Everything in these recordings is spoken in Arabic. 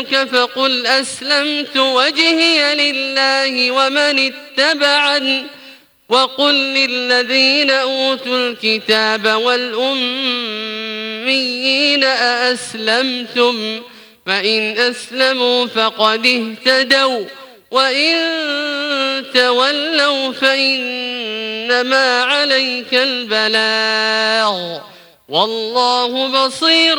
حاجوك فقل أسلمت وجهي لله ومن اتبعني وقل للذين أوتوا الكتاب والأميين أأسلمتم فإن أسلموا فقد اهتدوا وإن تولوا فإنما عليك البلاغ والله بصير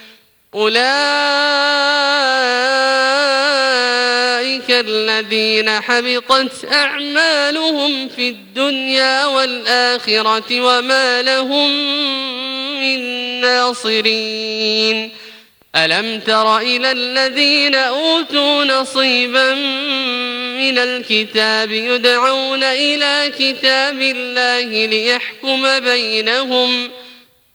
أولئك الذين حبطت أعمالهم في الدنيا والآخرة وما لهم من ناصرين. ألم تر إلى الذين أوتوا نصيبا من الكتاب يدعون إلى كتاب الله ليحكم بينهم ۖ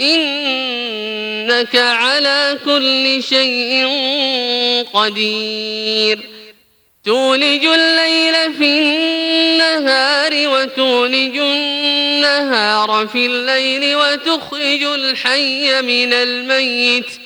إنك على كل شيء قدير. تولج الليل في النهار وتولج النهار في الليل وتخرج الحي من الميت.